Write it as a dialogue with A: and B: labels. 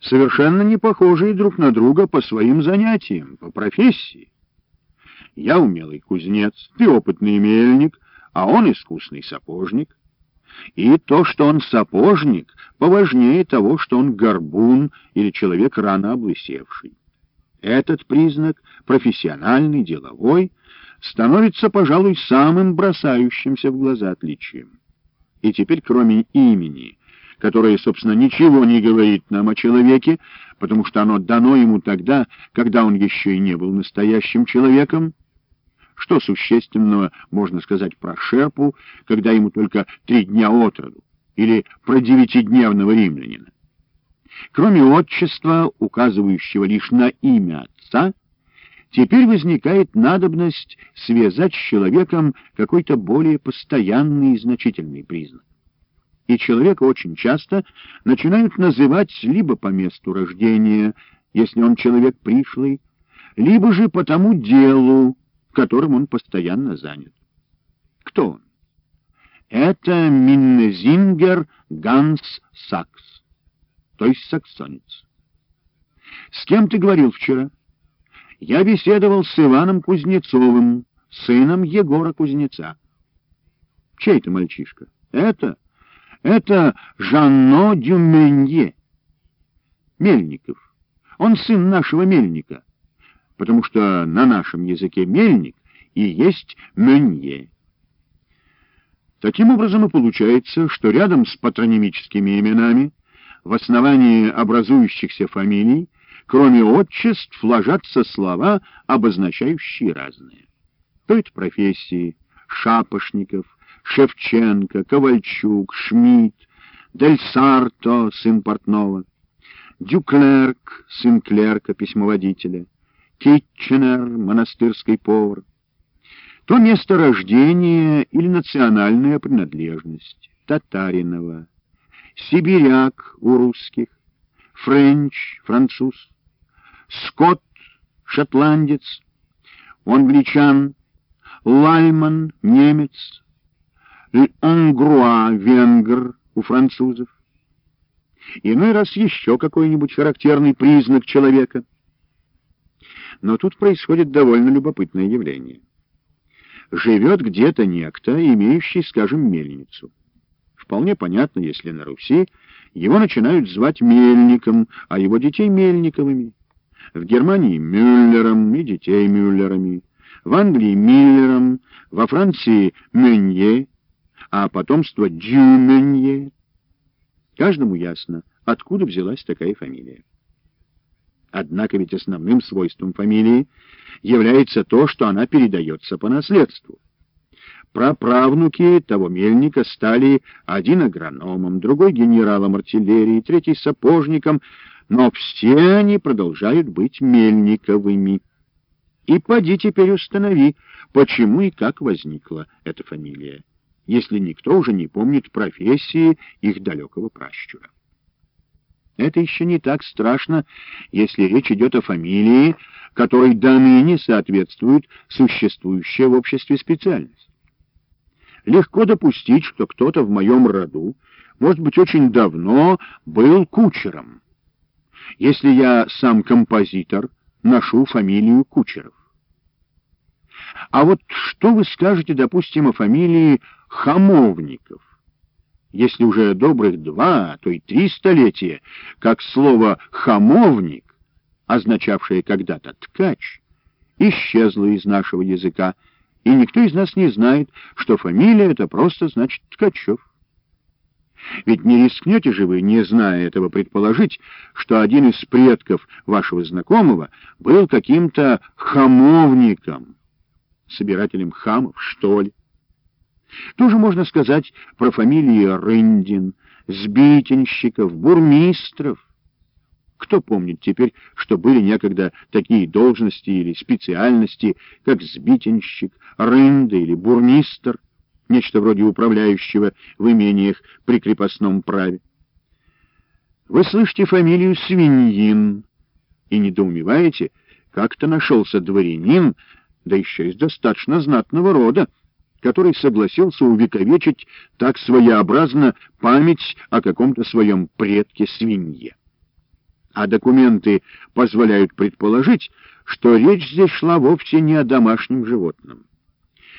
A: совершенно не похожие друг на друга по своим занятиям, по профессии. Я умелый кузнец, ты опытный мельник, а он искусный сапожник. И то, что он сапожник, поважнее того, что он горбун или человек рано облысевший. Этот признак, профессиональный, деловой, становится, пожалуй, самым бросающимся в глаза отличием. И теперь, кроме имени, которое, собственно, ничего не говорит нам о человеке, потому что оно дано ему тогда, когда он еще и не был настоящим человеком, что существенного можно сказать про Шерпу, когда ему только три дня от роду, или про девятидневного римлянина? Кроме отчества, указывающего лишь на имя отца, теперь возникает надобность связать с человеком какой-то более постоянный и значительный признак. И человека очень часто начинают называть либо по месту рождения, если он человек пришлый, либо же по тому делу, которым он постоянно занят. Кто он? Это Миннезингер Ганс Сакс, то есть саксонец. С кем ты говорил вчера? Я беседовал с Иваном Кузнецовым, сыном Егора Кузнеца. Чей это мальчишка? Это, это Жанно Дюменье. Мельников. Он сын нашего мельника потому что на нашем языке мельник и есть мюнье. Таким образом и получается, что рядом с патронимическими именами в основании образующихся фамилий, кроме отчеств, ложатся слова, обозначающие разные. То это профессии Шапошников, Шевченко, Ковальчук, Шмидт, Дель Сарто, сын портного, Дюклерк, сын клерка, письмоводителя, Китченер, монастырский повар, то место рождения или национальная принадлежность Татаринов, сибиряк у русских, френч, француз, скотт, шотландец, англичан, лальман, немец, онгруа, венгр у французов. Иной раз еще какой-нибудь характерный признак человека — но тут происходит довольно любопытное явление. Живет где-то некто, имеющий, скажем, мельницу. Вполне понятно, если на Руси его начинают звать Мельником, а его детей Мельниковыми. В Германии — Мюллером и детей Мюллерами. В Англии — Миллером, во Франции — Менье, а потомство Дюменье. Каждому ясно, откуда взялась такая фамилия. Однако ведь основным свойством фамилии является то, что она передается по наследству. Праправнуки того мельника стали один агрономом, другой генералом артиллерии, третий сапожником, но все они продолжают быть мельниковыми. И поди теперь установи, почему и как возникла эта фамилия, если никто уже не помнит профессии их далекого пращура. Это еще не так страшно, если речь идет о фамилии, которой до ныне соответствует существующая в обществе специальность. Легко допустить, что кто-то в моем роду, может быть, очень давно был кучером. Если я сам композитор, ношу фамилию Кучеров. А вот что вы скажете, допустим, о фамилии Хамовников? если уже добрых два, а то и три столетия, как слово «хамовник», означавшее когда-то «ткач», исчезло из нашего языка, и никто из нас не знает, что фамилия это просто значит Ткачев. Ведь не рискнете же вы, не зная этого, предположить, что один из предков вашего знакомого был каким-то хамовником, собирателем хамов, что ли? Тоже можно сказать про фамилии Рындин, Сбитенщиков, Бурмистров. Кто помнит теперь, что были некогда такие должности или специальности, как Сбитенщик, Рында или Бурмистр, нечто вроде управляющего в имениях при крепостном праве? Вы слышите фамилию Свиньин и недоумеваете, как-то нашелся дворянин, да еще из достаточно знатного рода, который согласился увековечить так своеобразно память о каком-то своем предке-свинье. а документы позволяют предположить, что речь здесь шла вовсе не о домашнем животном.